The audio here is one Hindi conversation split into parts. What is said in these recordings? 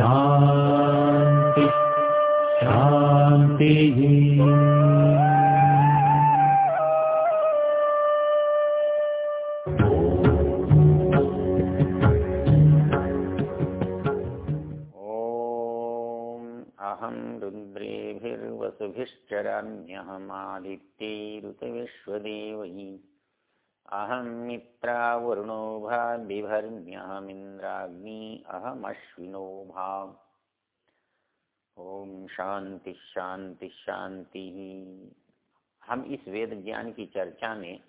शान्ति शान्तिः। रुद्रेभिर्वसुभिश्चरान्यहमादित्ये ऋतविश्वदेव हि अहं मित्रावरुणो भाद्विभर्म्यहमिन्द्राग्नी अहमश्विनो भाम्। ओम शांति शांति शांति। हम इस वेद ज्ञान की चर्चा में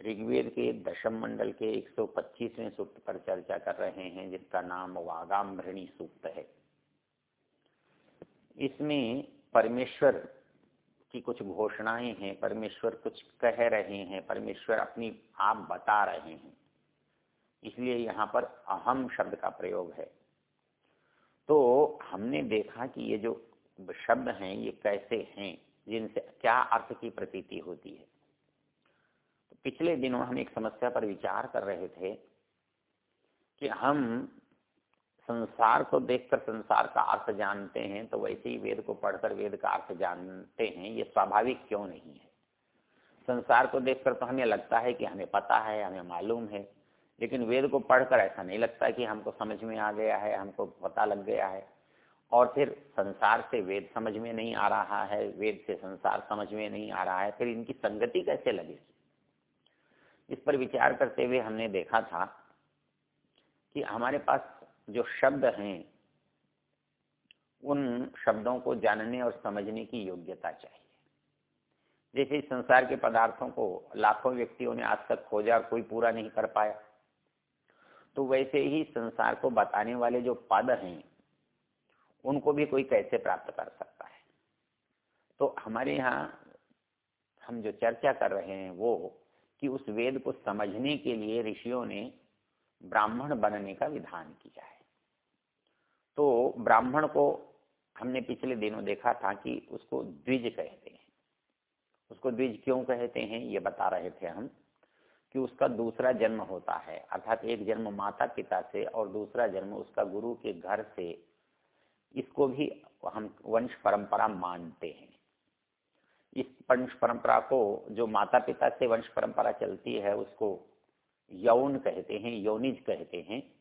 ऋग्वेद के दशम मंडल के 125वें सूक्त पर चर्चा कर रहे हैं, जिसका नाम वागाम्भृणी सूक्त है। इसमें परमेश्वर की कुछ घोषणाएँ हैं, परमेश्वर कुछ कह रहे हैं, परमेश्वर अपनी आप बता रहे हैं। इसलिए यहाँ पर अहम शब्द का प्रयोग है। तो हमने देखा कि ये जो शब्द हैं, ये कैसे हैं, जिनसे क्या अर्थ की प्रतीति होती है। तो पिछले दिनों हम एक समस्या पर विचार कर रहे थे कि हम संसार को देखकर संसार का अर्थ जानते हैं तो वैसे ही वेद को पढ़कर वेद का अर्थ जानते हैं, ये स्वाभाविक क्यों नहीं है? संसार को देखकर तो हमें लगता है कि हमें पता है, हमें मालूम है, लेकिन वेद को पढ़कर ऐसा नहीं लगता कि हमको समझ में आ गया है, हमको पता लग गया है। और फिर संसार से वेद समझ में नहीं आ रहा है, वेद से संसार समझ में नहीं आ रहा है, फिर इनकी संगति कैसे लगेगी? इस पर विचार करते हुए हमने देखा था कि हमारे पास जो शब्द हैं, उन शब्दों को जानने और समझने की योग्यता चाहिए। जैसे संसार के पदार्थों को लाखों व्यक्तियों ने आज तक खोजा कोई पूरा नहीं कर पाया तो वैसे ही संसार को बताने वाले जो पद हैं, उनको भी कोई कैसे प्राप्त कर सकता है? तो हमारे यहाँ हम जो चर्चा कर रहे हैं वो कि उस वेद को समझने के लिए ऋषियों ने ब्राह्मण बनने का विधान किया है। तो ब्राह्मण को हमने पिछले दिनों देखा था कि उसको द्विज कहते हैं। उसको द्विज क्यों कहते हैं, ये बता रहे थे हम, कि उसका दूसरा जन्म होता है। अर्थात एक जन्म माता पिता से और दूसरा जन्म उसका गुरु के घर से। इसको भी हम वंश परंपरा मानते हैं। इस वंश परंपरा को जो माता पिता से वंश परंपरा चलती है, उसको यौन कहते हैं, यौनिज कहते हैं।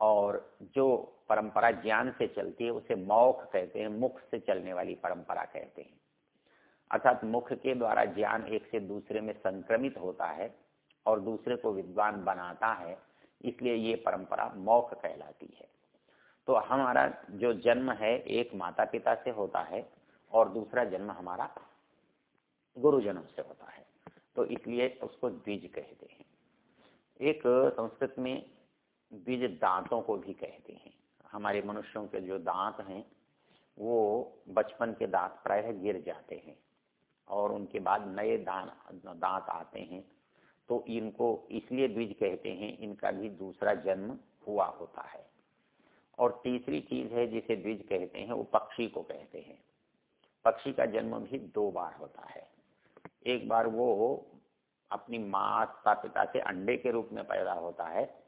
और जो परंपरा ज्ञान से चलती है, उसे मौख कहते हैं, मुख से चलने वाली परंपरा कहते हैं। अर्थात मुख के द्वारा ज्ञान एक से दूसरे में संक्रमित होता है और दूसरे को विद्वान बनाता है, इसलिए ये परंपरा मौख कहलाती है। तो हमारा जो जन्म है, एक माता पिता से होता है और दूसरा जन्म हमारा गुरुजनों से होता है। तो इसलिए उसको द्विज कहते हैं। एक संस्कृत में द्विज दांतों को भी कहते हैं। हमारे मनुष्यों के जो दांत हैं, वो बचपन के दांत प्रायः गिर जाते हैं और उनके बाद नए दांत आते हैं। तो इनको इसलिए द्विज कहते हैं, इनका भी दूसरा जन्म हुआ होता है। और तीसरी चीज़ है जिसे द्विज कहते हैं, वो पक्षी को कहते हैं। पक्षी का जन्म भी दो बार होता है। एक बार वो अपनी माता पिता से अंडे के रूप में पैदा होता है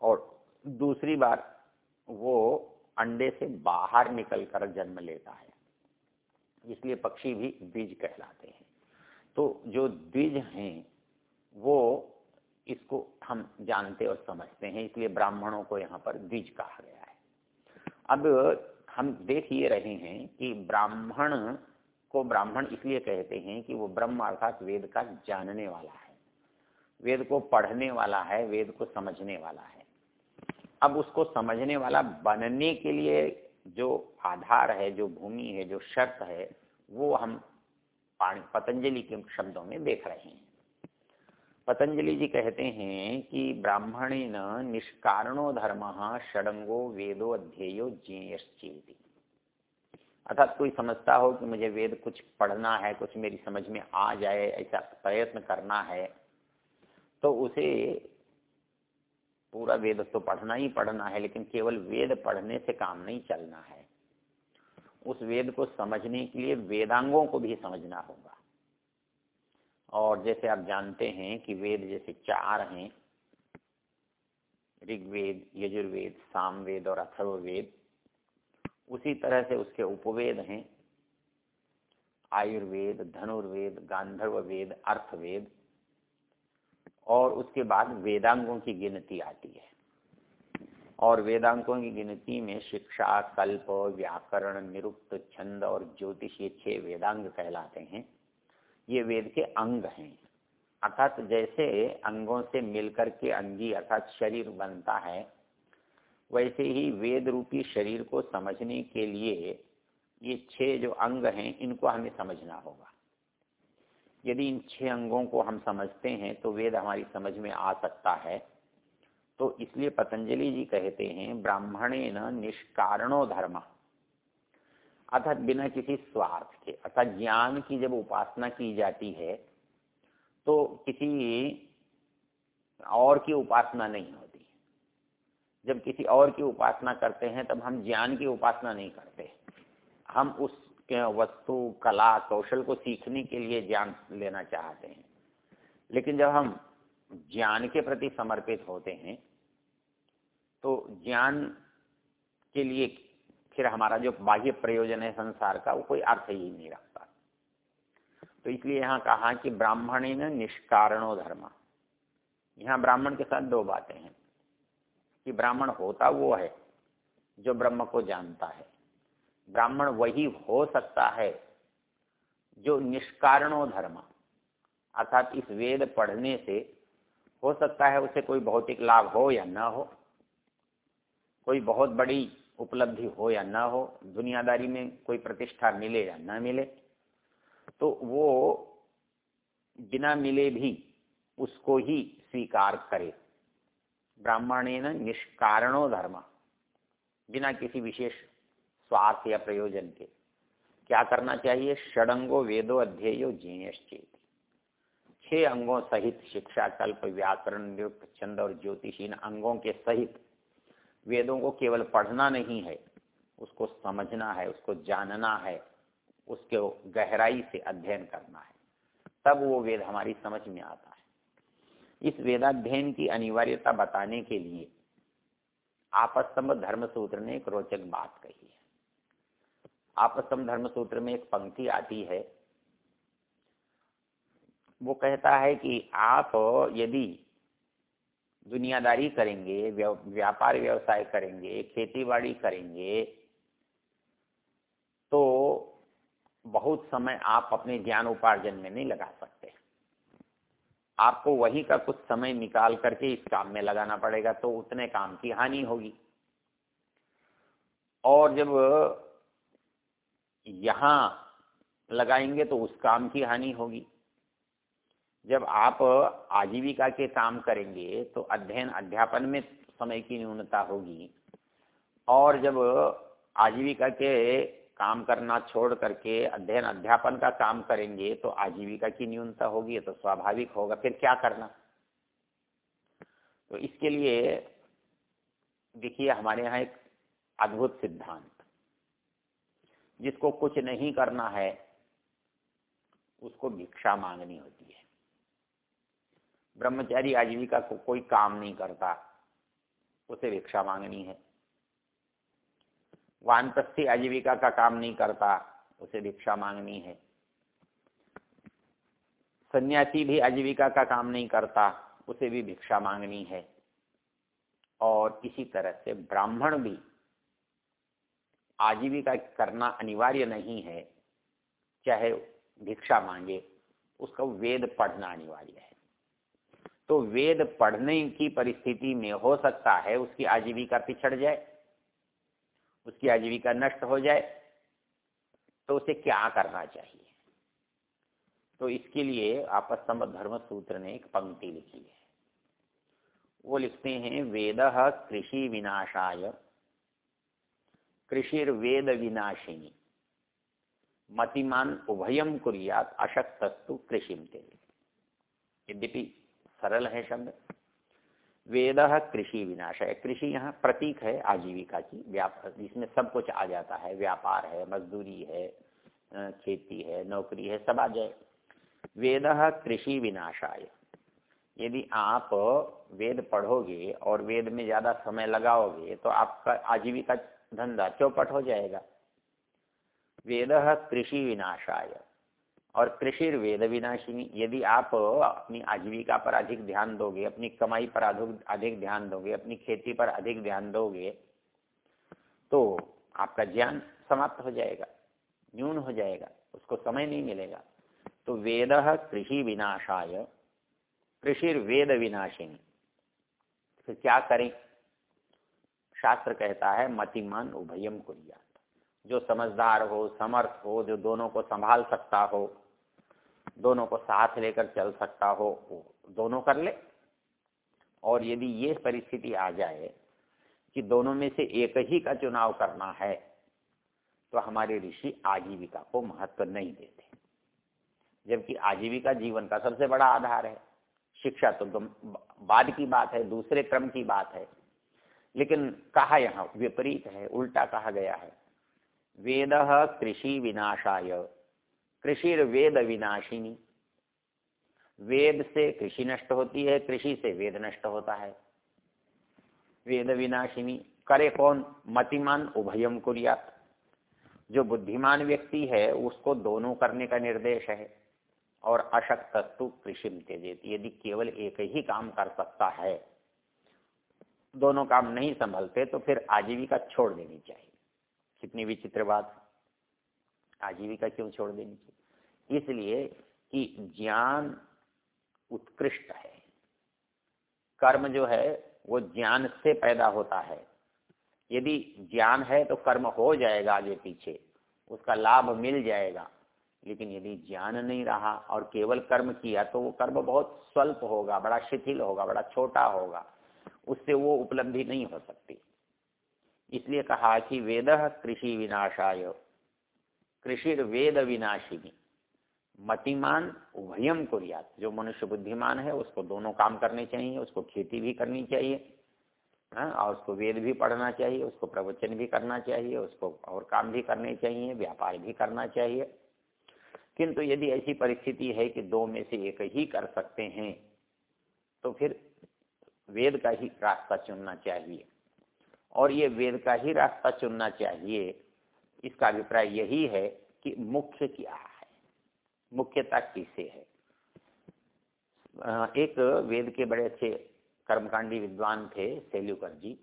और दूसरी बार वो अंडे से बाहर निकलकर जन्म लेता है। इसलिए पक्षी भी द्विज कहलाते हैं। तो जो द्विज हैं, वो इसको हम जानते और समझते हैं, इसलिए ब्राह्मणों को यहाँ पर द्विज कहा गया है। अब हम देख ये रहे हैं कि ब्राह्मण को ब्राह्मण इसलिए कहते हैं कि वो ब्रह्म अर्थात वेद का जानने वाला है। वेद को पढ़ने वाला है, वेद को समझने वाला है। अब उसको समझने वाला बनने के लिए जो आधार है, जो भूमि है, जो शर्त है, वो हम पतंजलि के शब्दों में देख रहे हैं। पतंजलि जी कहते हैं कि ब्राह्मणे न निष्कारणो धर्म षडंगो वेदो अध्ययो ज्ञेयश्चेति। अर्थात कोई समझता हो कि मुझे वेद कुछ पढ़ना है, कुछ मेरी समझ में आ जाए, ऐसा प्रयत्न करना है तो उसे पूरा वेद तो पढ़ना ही पढ़ना है, लेकिन केवल वेद पढ़ने से काम नहीं चलना है। उस वेद को समझने के लिए वेदांगों को भी समझना होगा। और जैसे आप जानते हैं कि वेद जैसे चार हैं, ऋग्वेद, यजुर्वेद, सामवेद और अथर्ववेद, उसी तरह से उसके उपवेद हैं। आयुर्वेद, धनुर्वेद गांधर्व वेद अर्थवेद और उसके बाद वेदांगों की गिनती आती है। और वेदांगों की गिनती में शिक्षा, कल्प, व्याकरण, निरुक्त छंद और ज्योतिष ये छह वेदांग कहलाते हैं। ये वेद के अंग हैं। अर्थात जैसे अंगों से मिलकर के अंगी अर्थात शरीर बनता है, वैसे ही वेद रूपी शरीर को समझने के लिए ये छह जो अंग हैं, इनको हमें समझना होगा। यदि इन छह अंगों को हम समझते हैं तो वेद हमारी समझ में आ सकता है। तो इसलिए पतंजलि जी कहते हैं ब्राह्मणे न निष्कारणो धर्म। अर्थात बिना किसी स्वार्थ के, अर्थात ज्ञान की जब उपासना की जाती है तो किसी और की उपासना नहीं होती। जब किसी और की उपासना करते हैं, तब हम ज्ञान की उपासना नहीं करते। हम उस वस्तु, कला, कौशल को सीखने के लिए ज्ञान लेना चाहते हैं। लेकिन जब हम ज्ञान के प्रति समर्पित होते हैं तो ज्ञान के लिए फिर हमारा जो बाह्य प्रयोजन है संसार का, वो कोई अर्थ ही नहीं रखता। तो इसलिए यहाँ कहा कि ब्राह्मणी निष्कारणो धर्म। यहाँ ब्राह्मण के साथ दो बातें हैं। कि ब्राह्मण होता वो है जो ब्रह्म को जानता है। ब्राह्मण वही हो सकता है जो निष्कारणो धर्म। अर्थात इस वेद पढ़ने से हो सकता है उसे कोई भौतिक लाभ हो या न हो, कोई बहुत बड़ी उपलब्धि हो या न हो, दुनियादारी में कोई प्रतिष्ठा मिले या न मिले तो वो बिना मिले भी उसको ही स्वीकार करे। ब्राह्मणे निष्कारणो धर्म, बिना किसी विशेष स्वार्थ या प्रयोजन के। क्या करना चाहिए? षडंगो वेदो अध्ययो जीयश्चेत छह अंगों सहित शिक्षा, कल्प, व्याकरण नियुक्त छंद और ज्योतिषीन अंगों के सहित वेदों को केवल पढ़ना नहीं है, उसको समझना है, उसको जानना है, उसके गहराई से अध्ययन करना है। तब वो वेद हमारी समझ में आता है। इस वेदाध्ययन की अनिवार्यता बताने के लिए आपस्तंभ धर्म सूत्र ने एक रोचक बात कही है। आपस्तंभ धर्म सूत्र में एक पंक्ति आती है। वो कहता है कि आप यदि दुनियादारी करेंगे व्यापार व्यवसाय करेंगे खेती बाड़ी करेंगे तो बहुत समय आप अपने ज्ञान उपार्जन में नहीं लगा सकते। आपको वही का कुछ समय निकाल करके इस काम में लगाना पड़ेगा तो उतने काम की हानि होगी। और जब यहाँ लगाएँगे तो उस काम की हानि होगी। जब आप आजीविका के काम करेंगे तो अध्ययन, अध्यापन में समय की न्यूनता होगी। और जब आजीविका के काम करना छोड़ करके अध्ययन, अध्यापन का काम करेंगे तो आजीविका की न्यूनता होगी तो स्वाभाविक होगा। फिर क्या करना? तो इसके लिए देखिए, हमारे यहाँ एक अद्भुत सिद्धांत। जिसको कुछ नहीं करना है, उसको भिक्षा मांगनी होती है। ब्रह्मचारी आजीविका को कोई काम नहीं करता, उसे भिक्षा मांगनी है। वानप्रस्थी आजीविका का काम नहीं करता, उसे भिक्षा मांगनी है। सन्यासी भी आजीविका का काम नहीं करता, उसे भी भिक्षा मांगनी है। और इसी तरह से ब्राह्मण भी आजीविका करना अनिवार्य नहीं है, चाहे भिक्षा मांगे, उसका वेद पढ़ना अनिवार्य है। तो वेद पढ़ने की परिस्थिति में हो सकता है उसकी आजीविका पिछड़ जाए, उसकी आजीविका नष्ट हो जाए तो उसे क्या करना चाहिए? तो इसके लिए आपस्तंभ धर्म सूत्र ने एक पंक्ति लिखी है। वो लिखते हैं, वेद कृषि विनाशाय। कृषिर्वेद विनाशिनी मतिमान उभयम कुरियात अशक्तस्तु कृषिम यद्यपि सरल है शब्द। वेद कृषि विनाश है कृषि यहाँ प्रतीक है आजीविका की। व्यापार जिसमें सब कुछ आ जाता है। व्यापार है, मजदूरी है खेती है, नौकरी है, सब आ जाए। वेद कृषि विनाशाय यदि आप वेद पढ़ोगे और वेद में ज़्यादा समय लगाओगे तो आपका आजीविका धंधा चौपट हो जाएगा। वेद कृषि विनाशाय। और कृषि वेद विनाशिनी, यदि आप अपनी आजीविका पर अधिक ध्यान दोगे, अपनी कमाई पर अधिक ध्यान दोगे, अपनी खेती पर अधिक ध्यान दोगे तो आपका ज्ञान समाप्त हो जाएगा, न्यून हो जाएगा, उसको समय नहीं मिलेगा। तो वेद कृषि विनाशाय कृषि वेद विनाशिनी। फिर क्या करें? शास्त्र कहता है मतिमान उभयम कुरिया जो समझदार हो, समर्थ हो, जो दोनों को संभाल सकता हो, दोनों को साथ लेकर चल सकता हो दोनों कर ले। और यदि ये परिस्थिति आ जाए कि दोनों में से एक ही का चुनाव करना है तो हमारे ऋषि आजीविका को महत्व नहीं देते। जबकि आजीविका जीवन का सबसे बड़ा आधार है। शिक्षा तो बाद की बात है, दूसरे क्रम की बात है। लेकिन कहा यहाँ, विपरीत है, उल्टा कहा गया है। वेद कृषि विनाशाय। कृषि वेद विनाशिनी। वेद से कृषि नष्ट होती है, कृषि से वेद नष्ट होता है। वेद विनाशिनी। करे कौन? मतिमान उभयम कुरियात। जो बुद्धिमान व्यक्ति है, उसको दोनों करने का निर्देश है। और अशक्त तत्व कृषि त्यजेत। यदि केवल एक ही काम कर सकता है दोनों काम नहीं संभलते तो फिर आजीविका छोड़ देनी चाहिए। कितनी विचित्र बात आजीविका क्यों छोड़ देनी चाहिए? इसलिए कि ज्ञान उत्कृष्ट है। कर्म जो है, वो ज्ञान से पैदा होता है। यदि ज्ञान है तो कर्म हो जाएगा आगे पीछे, उसका लाभ मिल जाएगा। लेकिन यदि ज्ञान नहीं रहा और केवल कर्म किया तो वो कर्म बहुत स्वल्प होगा, बड़ा शिथिल होगा, बड़ा छोटा होगा। उससे वो उपलब्धि नहीं हो सकती। इसलिए कहा कि वेद कृषि विनाशाय। कृषि वेद विनाशिनी। मतिमान उभयम कुरियात। जो मनुष्य बुद्धिमान है, उसको दोनों काम करने चाहिए, उसको खेती भी करनी चाहिए हाँ और उसको वेद भी पढ़ना चाहिए, उसको प्रवचन भी करना चाहिए, उसको और काम भी करने चाहिए, व्यापार भी करना चाहिए। किंतु यदि ऐसी परिस्थिति है कि दो में से एक ही कर सकते हैं तो फिर वेद का ही रास्ता चुनना चाहिए। और ये वेद का ही रास्ता चुनना चाहिए, इसका अभिप्राय यही है कि मुख्य क्या है? मुख्यता किसे है? एक वेद के बड़े अच्छे कर्मकांडी विद्वान थे, सेल्युकर जी,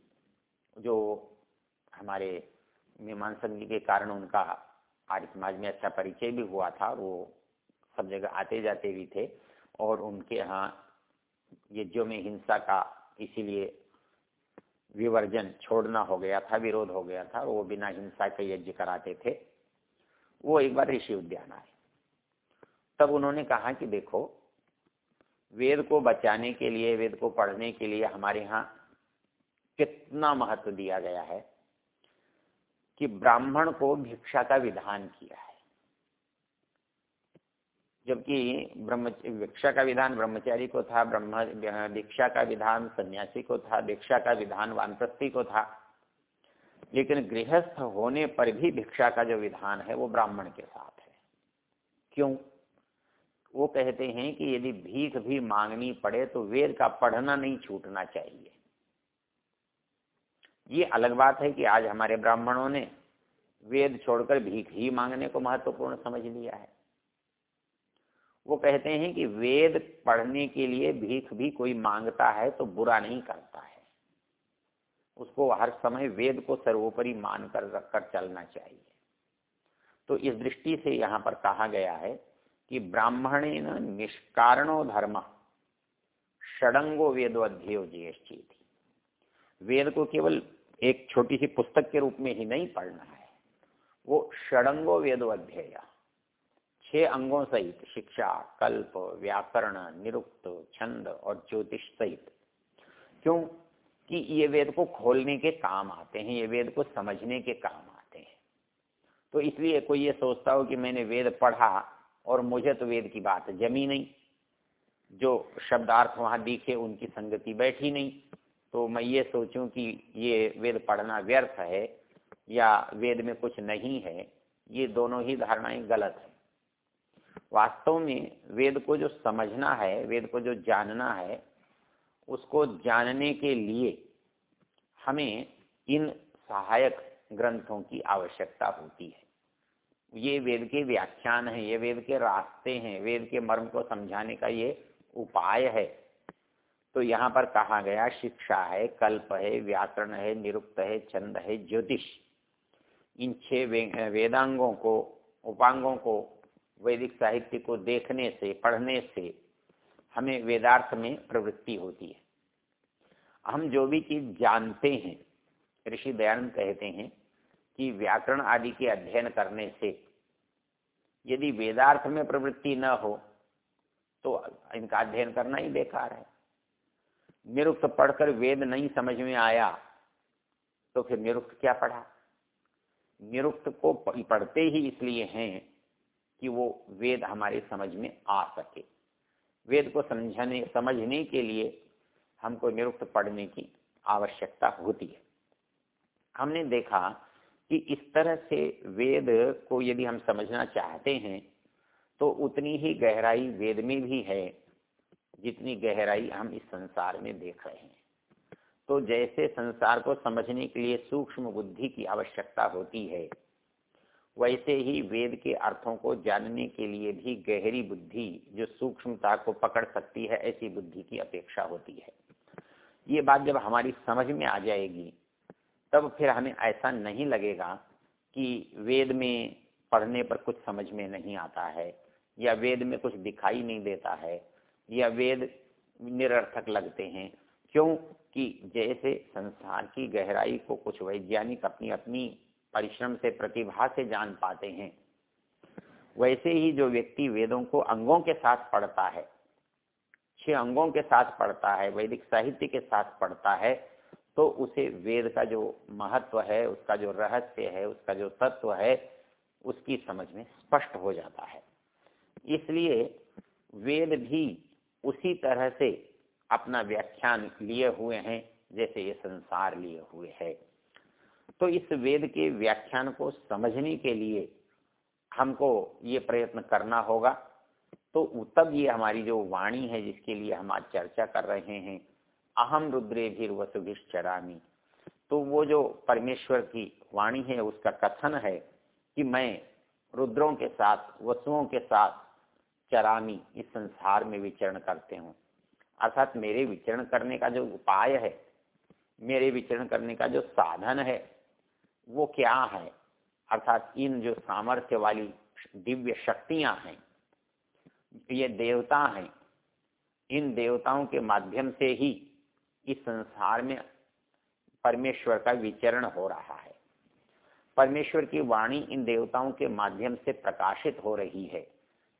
जो हमारे मीमांसक जी के कारण उनका आर्य समाज में अच्छा परिचय भी हुआ था वो सब जगह आते जाते भी थे, और उनके यहाँ यज्ञों में हिंसा का इसीलिए विवर्जन छोड़ना हो गया था, विरोध हो गया था, वो बिना हिंसा के यज्ञ कराते थे। वो एक बार ऋषि उद्यान आए। तब उन्होंने कहा कि देखो, वेद को बचाने के लिए, वेद को पढ़ने के लिए हमारे यहाँ कितना महत्व दिया गया है कि ब्राह्मण को भिक्षा का विधान किया है। जबकि ब्रह्म भिक्षा का विधान ब्रह्मचारी को था, ब्रह्म दीक्षा का विधान सन्यासी को था दीक्षा का विधान वानप्रस्थी को था। लेकिन गृहस्थ होने पर भी भिक्षा का जो विधान है, वो ब्राह्मण के साथ है। क्यों? वो कहते हैं कि यदि भीख भी मांगनी पड़े तो वेद का पढ़ना नहीं छूटना चाहिए। ये अलग बात है कि आज हमारे ब्राह्मणों ने वेद छोड़कर भीख ही मांगने को महत्वपूर्ण समझ लिया है। वो कहते हैं कि वेद पढ़ने के लिए भीख भी कोई माँगता है तो बुरा नहीं करता है। उसको हर समय वेद को सर्वोपरि मान कर रखकर चलना चाहिए। तो इस दृष्टि से यहाँ पर कहा गया है कि ब्राह्मणे निष्कारणो धर्म, षडंगो वेदोध्येय थी वेद को केवल एक छोटी सी पुस्तक के रूप में ही नहीं पढ़ना है, वो षडंगो वेदोध्येय छह अंगों सहित शिक्षा, कल्प, व्याकरण, निरुक्त, छंद और ज्योतिष सहित। क्यों? कि ये वेद को खोलने के काम आते हैं, ये वेद को समझने के काम आते हैं। तो इसलिए कोई ये सोचता हो कि मैंने वेद पढ़ा और मुझे तो वेद की बात जमी नहीं, जो शब्दार्थ वहाँ दिखे उनकी संगति बैठी नहीं तो मैं ये सोचूं कि ये वेद पढ़ना व्यर्थ है या वेद में कुछ नहीं है, ये दोनों ही धारणाएँ गलत है। वास्तव में वेद को जो समझना है, वेद को जो जानना है, उसको जानने के लिए हमें इन सहायक ग्रंथों की आवश्यकता होती है। ये वेद के व्याख्यान है, ये वेद के रास्ते हैं, वेद के मर्म को समझाने का ये उपाय है। तो यहाँ पर कहा गया, शिक्षा है, कल्प है, व्याकरण है, निरुक्त है, छंद है, ज्योतिष। इन छह वेदांगों को, उपांगों को वैदिक साहित्य को देखने से, पढ़ने से हमें वेदार्थ में प्रवृत्ति होती है। हम जो भी चीज़ जानते हैं, ऋषि दयानंद कहते हैं कि व्याकरण आदि के अध्ययन करने से यदि वेदार्थ में प्रवृत्ति न हो तो इनका अध्ययन करना ही बेकार है। निरुक्त पढ़कर वेद नहीं समझ में आया तो फिर निरुक्त क्या पढ़ा? निरुक्त को पढ़ते ही इसलिए हैं कि वो वेद हमारे समझ में आ सके। वेद को समझने समझने के लिए हमको निरुक्त पढ़ने की आवश्यकता होती है। हमने देखा कि इस तरह से वेद को यदि हम समझना चाहते हैं तो उतनी ही गहराई वेद में भी है, जितनी गहराई हम इस संसार में देख रहे हैं। तो जैसे संसार को समझने के लिए सूक्ष्म बुद्धि की आवश्यकता होती है वैसे ही वेद के अर्थों को जानने के लिए भी गहरी बुद्धि, जो सूक्ष्मता को पकड़ सकती है, ऐसी बुद्धि की अपेक्षा होती है। ये बात जब हमारी समझ में आ जाएगी, तब फिर हमें ऐसा नहीं लगेगा कि वेद में पढ़ने पर कुछ समझ में नहीं आता है, या वेद में कुछ दिखाई नहीं देता है, या वेद निरर्थक लगते हैं। क्योंकि जैसे संसार की गहराई को कुछ वैज्ञानिक अपनी अपनी परिश्रम से प्रतिभा से जान पाते हैं। वैसे ही जो व्यक्ति वेदों को अंगों के साथ पढ़ता है, छह अंगों के साथ पढ़ता है, वैदिक साहित्य के साथ पढ़ता है तो उसे वेद का जो महत्व है, उसका जो रहस्य है, उसका जो तत्व है, उसकी समझ में स्पष्ट हो जाता है। इसलिए वेद भी उसी तरह से अपना व्याख्यान लिए हुए हैं, जैसे ये संसार लिए हुए है। तो इस वेद के व्याख्यान को समझने के लिए हमको ये प्रयत्न करना होगा। तो तब ये हमारी जो वाणी है, जिसके लिए हम आज चर्चा कर रहे हैं अहम रुद्रे भी वसुभिश्चरामी तो वो जो परमेश्वर की वाणी है, उसका कथन है कि मैं रुद्रों के साथ, वसुओं के साथ चरामी इस संसार में विचरण करते हूँ। अर्थात मेरे विचरण करने का जो उपाय है, मेरे विचरण करने का जो साधन है वो क्या है? अर्थात इन जो सामर्थ्य वाली दिव्य शक्तियाँ हैं, ये देवता हैं, इन देवताओं के माध्यम से ही इस संसार में परमेश्वर का विचरण हो रहा है। परमेश्वर की वाणी इन देवताओं के माध्यम से प्रकाशित हो रही है।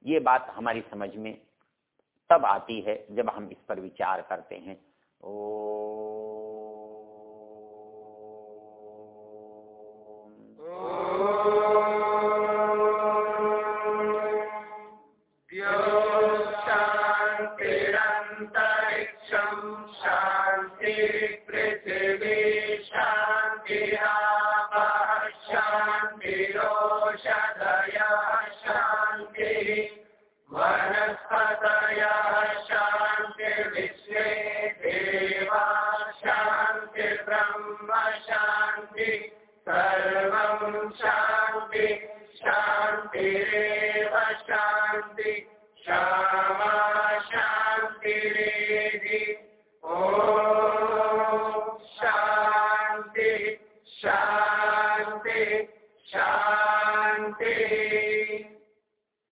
ये बात हमारी समझ में तब आती है जब हम इस पर विचार करते हैं। ओ